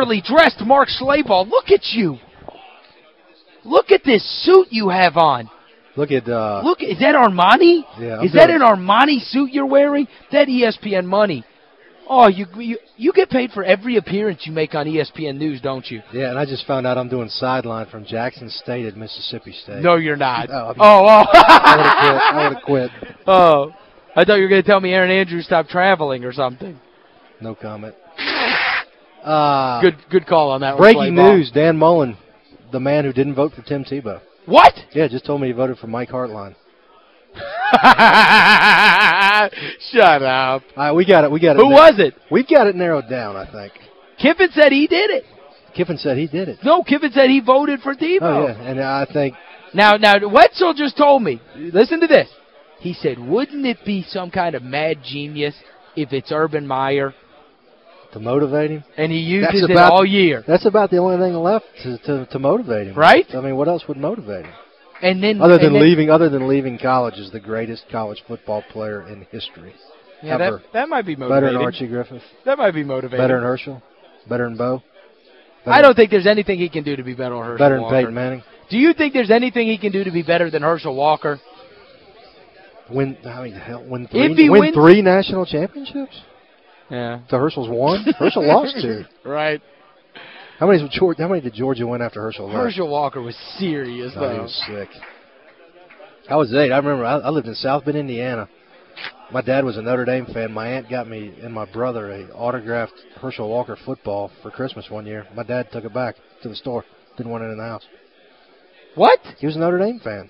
properly dressed Mark Schlabach. Look at you. Look at this suit you have on. Look at uh Look, is that Armani? Yeah, is that an Armani suit you're wearing? That ESPN money. Oh, you, you you get paid for every appearance you make on ESPN News, don't you? Yeah, and I just found out I'm doing sideline from Jackson State at Mississippi State. No, you're not. No, I'm- oh, oh. I would have quit. I would have quit. oh. I thought you were going to tell me Erin Andrews stopped traveling or something. No comment. Uh, Good good call on that breaking news, Dan Mullen, the man who didn't vote for Tim Tebow. What? Yeah, just told me he voted for Mike Hartline. Shut up. All right, we got it. We got it. Who was it? We've got it narrowed down, I think. Kiffin said he did it. Kiffin said he did it. No, Kiffin said he voted for Tebow. Oh, yeah, and I think Now, now Wetzel just told me, listen to this. He said, wouldn't it be some kind of mad genius if it's Urban Meyer? To motivate him. And he uses That's it about- all year. That's about the only thing left to, to, to motivate him. Right? I mean, what else would motivate him? And then Other than then- leaving other than leaving college is the greatest college football player in history. Yeah, that, ever. that might be Better motivating. than Archie Griffin. That might be motivating. Better than Herschel. Better than Bo. Better, I don't think there's anything he can do to be better than Herschel better than Walker. Peyton Manning. Do you think there's anything he can do to be better than Herschel Walker? Win I mean hell, win three win wins- three national championships? Yeah. To Herschel's one? Herschel lost two. Right. How many how many did Georgia win after Herschel left? Herschel Walker was serious, No, he was sick. I was eight. I remember I, I lived in South Bend, Indiana. My dad was a Notre Dame fan. My aunt got me and my brother a autographed Herschel Walker football for Christmas one year. My dad took it back to the store. Didn't want it in the house. What? He was a Notre Dame fan.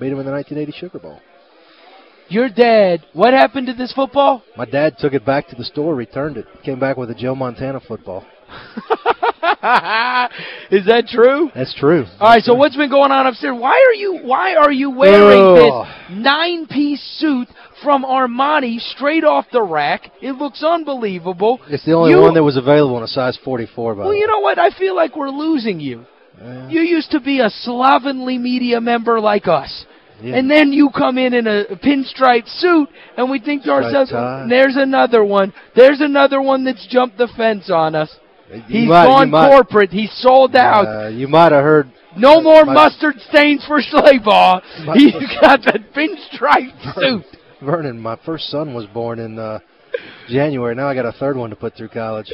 Beat him in the 1980 Sugar Bowl. Your dad, what happened to this football? My dad took it back to the store, returned it, came back with a Joe Montana football. Is that true? That's true. All right, so what's been going on upstairs? Why are you why are you wearing Oh. this nine-piece suit from Armani straight off the rack? It looks unbelievable. It's the only You- one that was available in a size 44, by Well, the way. you know what? I feel like we're losing you. You used to be a slovenly media member like us. Yeah. And then you come in in a pinstripe suit, and we think to ourselves, there's another one. There's another one that's jumped the fence on us. You He's might- gone corporate. He's sold out. Uh, you might have heard No more my- mustard stains for Schlabach. My- He's got that pinstripe suit. Vernon, my first son was born in uh, January. Now I got a third one to put through college.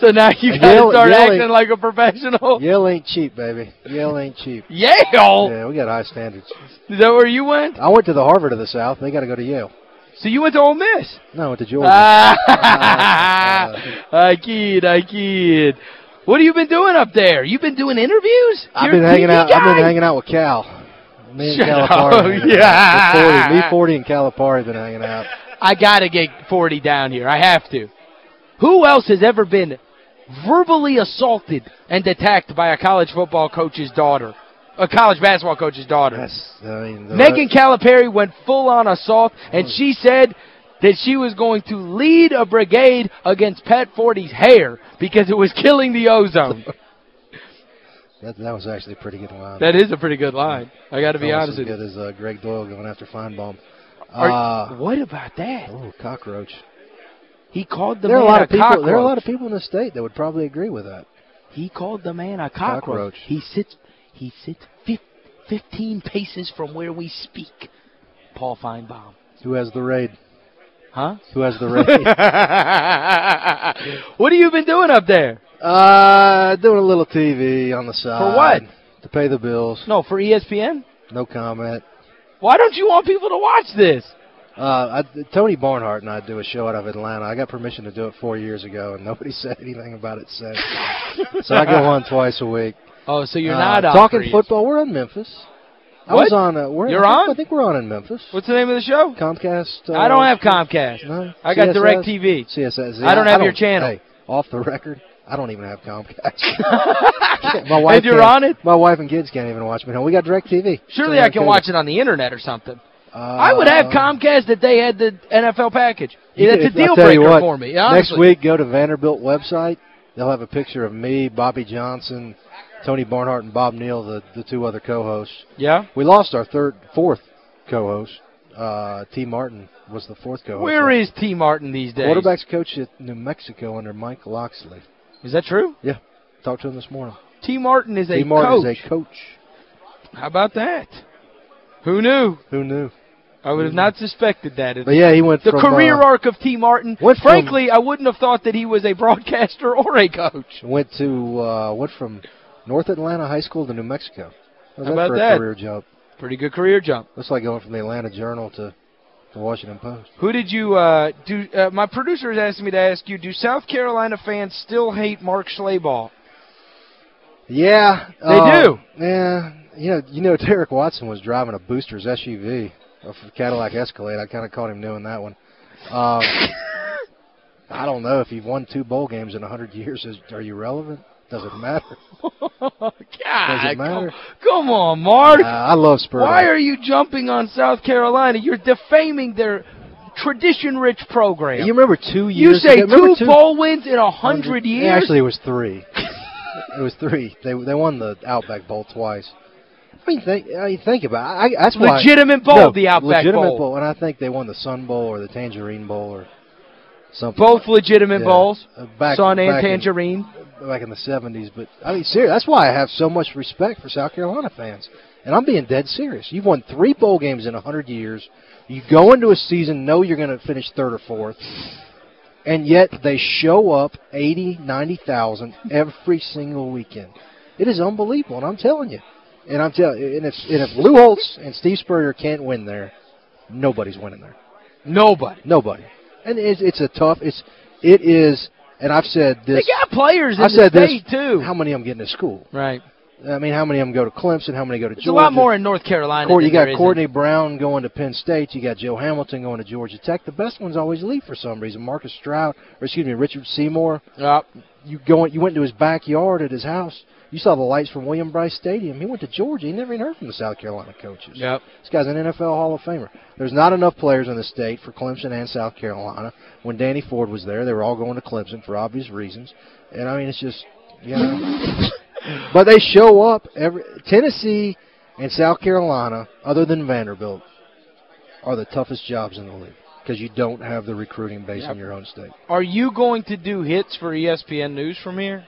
So now you got to start Yale acting like a professional. Yale ain't cheap, baby. Yale ain't cheap. Yale? Yeah, we got high standards. Is that where you went? I went to the Harvard of the South. They got to go to Yale. So you went to Ole Miss? No, I went to Georgia. Ah, I kid, I kid. What have you been doing up there? You've been doing interviews? I've been hanging TV out. I've been hanging out with Cal. Me and Shut Calipari. Yeah. Forde, me Forde and Calipari been hanging out. I got to get Forde down here. I have to. Who else has ever been verbally assaulted and attacked by a college football coach's daughter? A college basketball coach's daughter. That's, I mean, the- Megan Calipari went full-on assault, and she said that she was going to lead a brigade against Pat Forde's hair because it was killing the ozone. that, that was actually a pretty good line. that is a pretty good line. I got to be honest as with you. good as uh, Gregg Doyel going after Finebaum. Are- Uh, what about that? oh, cockroach. He called the there are a man lot of people. cockroach. There are a lot of people in the state that would probably agree with that. He called the man a cockroach. Cockroach. He sits he sits 15 paces from where we speak. Paul Finebaum. Who has the raid? Huh? Who has the raid? what have you been doing up there? uh, doing a little TV on the side. For what? To pay the bills. No, for ESPN? No comment. Why don't you want people to watch this? Uh, I, Tony Barnhart and I do a show out of Atlanta. I got permission to do it four years ago, and nobody said anything about it since. so I go on twice a week. Oh, so you're Uh, not talking football. We're on Memphis. I What? was on. Uh, we're, You're I think- on? I think we're on in Memphis. What's the name of the show? Comcast. Uh, I don't have Comcast. No? I got? DirecTV. CSS. I don't have your channel. Hey, off the record, I don't even have Comcast. my wife and you're on it? My wife and kids can't even watch me. No, we got DirecTV. Surely I can watch it on the internet or something. Uh, I would have Comcast if they had the NFL package. You That's a deal I'll tell you breaker what, for me. Next week, go to Vanderbilt website. They'll have a picture of me, Bobby Johnson, Tony Barnhart, and Bob Neal, the, the two other co-hosts. Yeah? We lost our third, fourth co-host. Uh, T. Martin was the fourth co-host. Where is T. Martin these days? Quarterbacks coach at New Mexico under Mike Locksley. Is that true? Yeah. Talked to him this morning. T. Martin is a T. Martin coach. is a coach. How about that? Who knew? Who knew? I would have not suspected that. But yeah, he went the from career uh, arc of T. Martin. went from- Frankly, I wouldn't have thought that he was a broadcaster or a coach. went to uh went from North Atlanta High School to New Mexico. How about that? career jump? Pretty good career jump. Looks like going from the Atlanta Journal to the Washington Post. Who did you uh do uh, my producer is asking me to ask you, do South Carolina fans still hate Mark Schlabach? Yeah. They uh, do. Yeah. You know, you know Derek Watson was driving a Booster's SUV, a Cadillac Escalade. I kind of caught him doing that one. Um, I don't know if you've won two bowl games in a 100 years, is, are you relevant? Does it matter? God, Does it matter? Come, on, Mark. Uh, I love Spur. Why are you jumping on South Carolina? You're defaming their tradition-rich program. You remember two years You say ago? remember two bowl wins in a hundred Yeah, years? Actually, it was three. it was three. They they won the Outback Bowl twice. I mean, think, I mean, think about it. I, that's why legitimate bowl, no, the Outback legitimate Bowl. And I think they won the Sun Bowl or the Tangerine Bowl or something. Both legitimate Yeah. bowls, Uh, back, Sun and back in- Tangerine. back in the 70s. But, I mean, serious. That's why I have so much respect for South Carolina fans. And I'm being dead serious. You've won three bowl games in a 100 years. You go into a season, know you're going to finish third or fourth. And yet they show up 80, 90,000 every single weekend. It is unbelievable, and I'm telling you. And I'm telling and if and if Lou Holtz and Steve Spurrier can't win there, nobody's winning there. Nobody. Nobody. And it's it's a tough it's it is and I've said this. They got players in I've the said state, this too. how many of them get into school? right. I mean, how many of them go to Clemson? How many go to There's Georgia? a lot more in North Carolina Court, you got Courtney Brown going to Penn State. You got Joe Hamilton going to Georgia Tech. The best ones always leave for some reason. Marcus Stroud, or excuse me, Richard Seymour. Yep. You go, you went to his backyard at his house. You saw the lights from Williams-Brice Stadium. He went to Georgia. He never even heard from the South Carolina coaches. Yep. This guy's an NFL Hall of Famer. There's not enough players in the state for Clemson and South Carolina. When Danny Ford was there, they were all going to Clemson for obvious reasons. And I mean, it's just, you know. but they show up every Tennessee and South Carolina, other than Vanderbilt, are the toughest jobs in the league because you don't have the recruiting base Yep. in your own state. Are you going to do hits for ESPN News from here?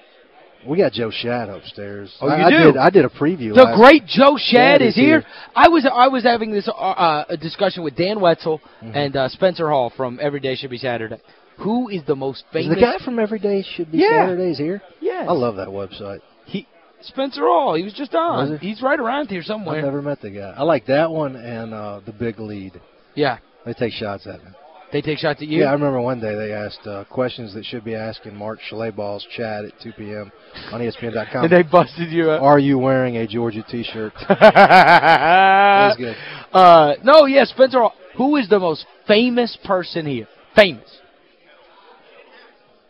We got Joe Schad upstairs. Oh, I, you I do? Did, I did a preview. The great Joe Schad is is here. here. I was I was having this uh, uh, a discussion with Dan Wetzel Mhm. and uh, Spencer Hall from Every Day Should Be Saturday. Who is the most Is famous? the guy from Every Day Should Be Yeah. Saturdays here? Yes. I love that website. He Spencer Hall. He was just on. Was he? He's right around here somewhere. I've never met the guy. I like that one and uh, the big lead. Yeah. They take shots at me. They take shots at you. Yeah, I remember one day they asked uh, questions that should be asked in Mark Schlabach's chat at 2 p.m. on ESPN.com. and they busted you up. Are you wearing a Georgia T-shirt? That was good. Uh, no, yeah, Spencer Who is the most famous person here? Famous.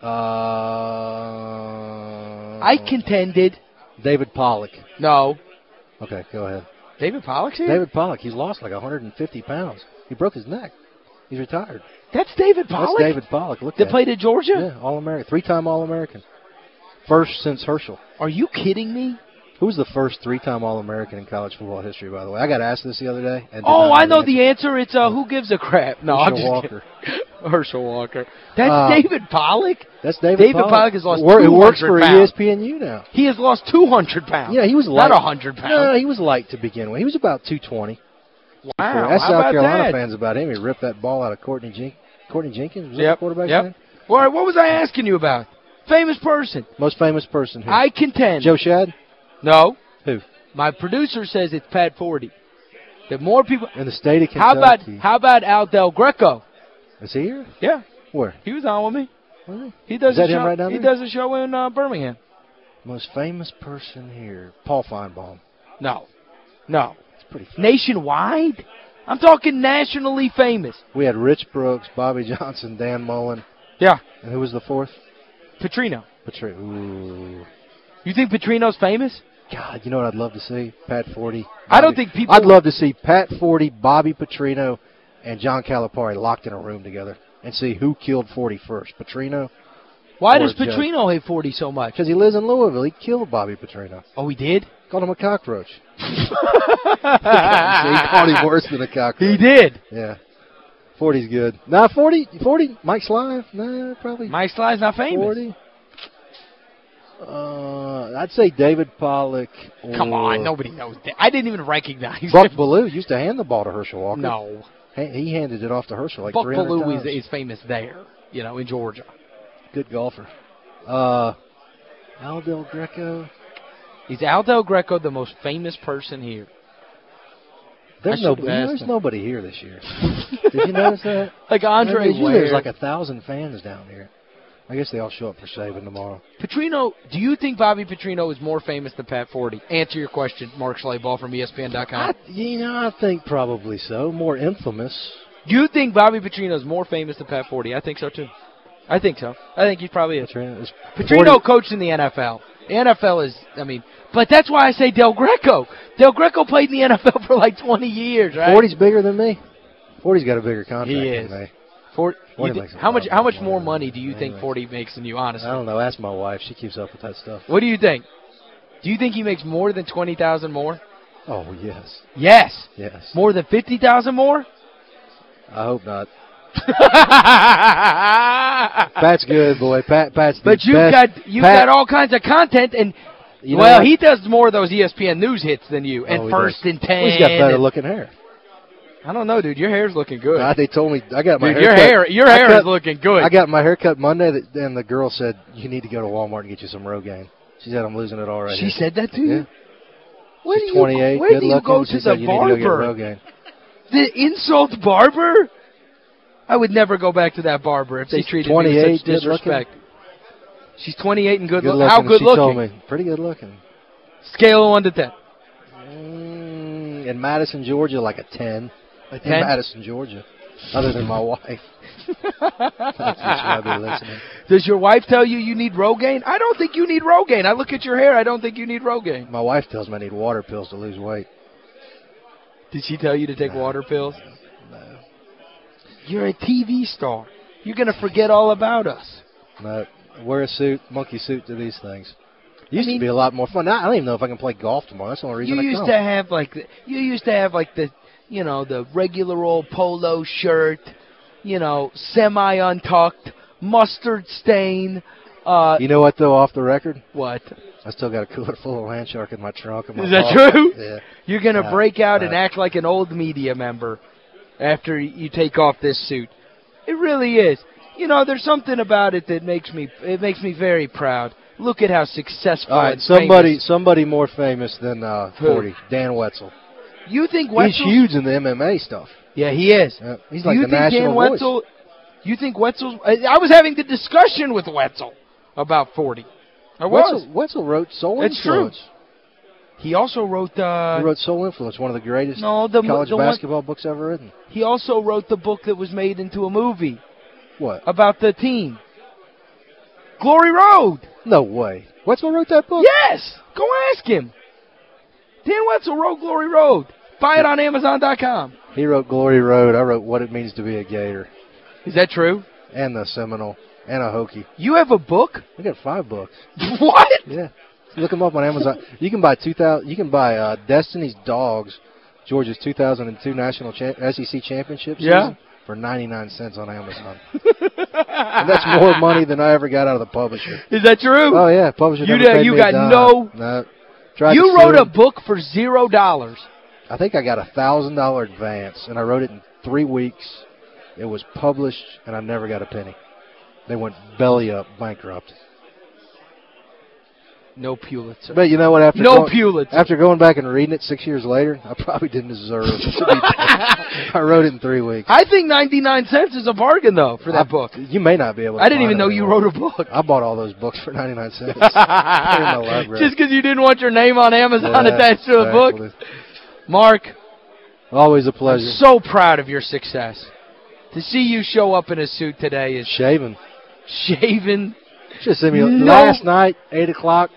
Uh, I contended. David Pollock. No. Okay, go ahead. David Pollock's here? David Pollock. He's lost like 150 pounds. He broke his neck. He's retired. That's David Pollock? That's David Pollock. Look That at played at Georgia? Yeah, All-American. Three-time All-American. First since Herschel. Are you kidding me? Who was the first three-time All-American in college football history, by the way? I got asked this the other day. And Oh, I know the answer. It's uh, who gives a crap? No, I'm Herschel just Walker. Herschel Walker. That's Uh, David Pollock? That's David, David Pollock has lost Wor- He works for pounds. ESPNU now. He has lost 200 pounds. Yeah, he was light. Not 100 pounds. No, he was light to begin with. He was about 220. Wow. That's South about Carolina that? fans about him. He ripped that ball out of Courtney, Jen- Courtney Jenkins. Was Yep. quarterback Yep. All right, what was I asking you about? Famous person. Most famous person here. I contend. Joe Schad? No. Who? My producer says it's Pat Forde. That more people. In the state of How about how about Al Del Greco? Is he here? Yeah, Where? he was on with me. He does Is that a him show, right down He there? does a show in uh, Birmingham. Most famous person here. Paul Finebaum. No, no. Pretty famous. Nationwide? I'm talking nationally famous. We had Rich Brooks, Bobby Johnson, Dan Mullen. Yeah, And who was the fourth? Petrino. Ooh. You think Petrino's famous? God, you know what I'd love to see? Pat Forde. I don't think people- I'd love to see Pat Forde, Bobby Petrino, and John Calipari locked in a room together and see who killed Forde first. Petrino? Why does. Petrino hate Forde so much? Because he lives in Louisville. He killed Bobby Petrino. Oh, he did? Called him a cockroach. he called him worse than a cockroach. He did. Yeah. Forde's good. Nah, Forde, Forde, Mike Slive? Nah, probably Mike Slive's not famous. Forde. Uh, I'd say David Pollock. Come on, nobody knows that. I didn't even recognize Buck him. Belue used to hand the ball to Herschel Walker. No. He, he handed it off to Herschel like Buck 300 Belue times. is, is famous there, you know, in Georgia. Good golfer. Uh, Al Del Greco. Is Al Del Greco the most famous person here? There's no, there's nobody here this year. Did you notice that? Like Andre Usually There's like a thousand fans down here. I guess they all show up for Saban tomorrow. Petrino, do you think Bobby Petrino is more famous than Pat Forde? Answer your question, Mark Schlabach from ESPN.com. I, you know, I think probably so. More infamous. Do you think Bobby Petrino is more famous than Pat Forde? I think so, too. I think so. I think he's probably is. Petrino, is Petrino coached in the NFL. The NFL is, I mean, but that's why I say Del Greco. Del Greco played in the NFL for like 20 years, right? Forde's bigger than me. Forde's got a bigger contract He than is. me. For, Forde makes how much how much more more money do you think Forde makes than you, honestly? I don't know. Ask my wife. She keeps up with that stuff. What do you think? Do you think he makes more than 20,000 more? Oh, yes. Yes. Yes. More than 50,000 more? I hope not. Pat's good, boy. Pat, Pat's the But you've best. got you've Pat- got all kinds of content and You know well, what? he does more of those ESPN news hits than you. Oh, and he first does. and 10. Well, he's got better looking hair. I don't know, dude. Your hair's looking good. Uh, they told me I got my dude, your hair hair cut- your I hair cut- is looking good. I got my hair cut Monday, that, and the girl said, you need to go to Walmart and get you some Rogaine. She said, I'm losing it already. she said that to you? Yeah. Where She's do you 28, where good do you go she to the said, you need to go get barber? Rogaine. The insult barber? I would never go back to that barber if they She's treated me with 28, such disrespect. She's 28 and good, Good looking. How good she looking? told me. Pretty good looking. Scale of 1 to 10. Mm, in Madison, Georgia, like a 10. A In 10? Madison, Georgia. Other than my wife. That's what she might be. Does your wife tell you you need Rogaine? I don't think you need Rogaine. I look at your hair. I don't think you need Rogaine. My wife tells me I need water pills to lose weight. Did she tell you to take No. water pills? You're a TV star. You're going to forget all about us. No. Wear a suit, monkey suit to these things. Used mean- to be a lot more fun. Now, I don't even know if I can play golf tomorrow. That's the only reason You I used come. to have like the, you used to have like the you know the regular old polo shirt, you know, semi untucked, mustard stain, uh You know what, though, off the record? what? I still got a cooler full of land shark in my trunk. My Is that true? Yeah. You're going to Uh, break out and uh, act like an old media member after you take off this suit. It really is. You know, there's something about it that makes me it makes me very proud. Look at how successful All right, and somebody famous- somebody more famous than uh, Who? Forde, Dan Wetzel. You think Wetzel He's huge in the MMA stuff. Yeah, he is. Yeah, he's like you the think national Dan voice. Wetzel You think Wetzel's I, I was having the discussion with Wetzel about Forde. I was. Wetzel, Wetzel wrote Sole It's true. He also wrote uh he wrote Sole Influence, one of the greatest no, the, college the one, basketball books ever written. he also wrote the book that was made into a movie What? about the team. Glory Road. No way. Wetzel wrote that book? Yes. Go ask him. Dan Wetzel wrote Glory Road. Buy it on Amazon.com. He wrote Glory Road. I wrote What It Means to Be a Gator. Is that true? And the Seminole. And a Hokie. You have a book? I got five books. what? Yeah. Look them up on Amazon. You can buy 2000 you can buy uh, Destiny's Dogs, Georgia's 2002 national cha SEC championship Yeah. season for 99 cents on Amazon. and that's more money than I ever got out of the publisher. Is that true? Oh yeah, publisher You did- you got no- No. Tried you wrote a book for zero dollars. I think I got a thousand dollar advance, and I wrote it in three weeks. It was published, and I never got a penny. They went belly up, bankrupt. No Pulitzer. But you know what? After no going, Pulitzer. after going back and reading it six years later, I probably didn't deserve to be I wrote it in three weeks. I think 99 cents is a bargain, though, for that I- book. You may not be able to I didn't even it know you wrote a book. I bought all those books for 99 cents. Put 'em in my library. Just because you didn't want your name on Amazon Yeah, attached to a book. Mark, Always a I'm pleasure. so proud of your success. To see you show up in a suit today is Shaven. shaven. Just sent me No. last night, 8 o'clock,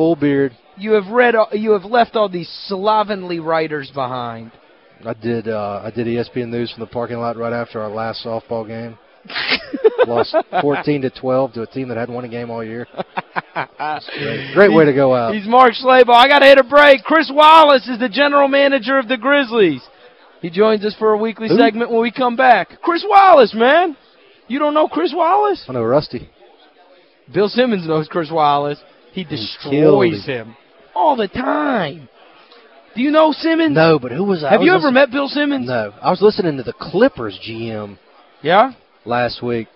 full beard. You have read you have left all these slovenly writers behind. I did uh, I did ESPN News from the parking lot right after our last softball game. Lost 14 to 12 to a team that hadn't won a game all year. Great, great way to go out. He's Mark Schlabach. I got to hit a break. Chris Wallace is the general manager of the Grizzlies. He joins us for a weekly Who? segment when we come back. Chris Wallace, man. You don't know Chris Wallace? I know Rusty. Bill Simmons knows Chris Wallace. He destroys him all the time. Do you know Simmons? No, but who was I? Have I you ever met Bill Simmons? No. I was listening to the Clippers GM Yeah? last week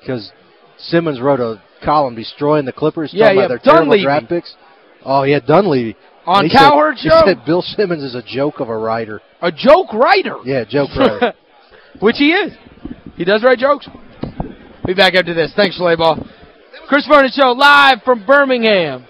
because Simmons wrote a column destroying the Clippers, Yeah, talking yeah, about their Dunleavy. draft picks. Oh, yeah, Dunleavy. On he Cowherd said, Show? He said Bill Simmons is a joke of a writer. A joke writer. Yeah, joke writer. Which he is. He does write jokes. Be back after this. Thanks, Schlabach. Chris Vernon Show live from Birmingham.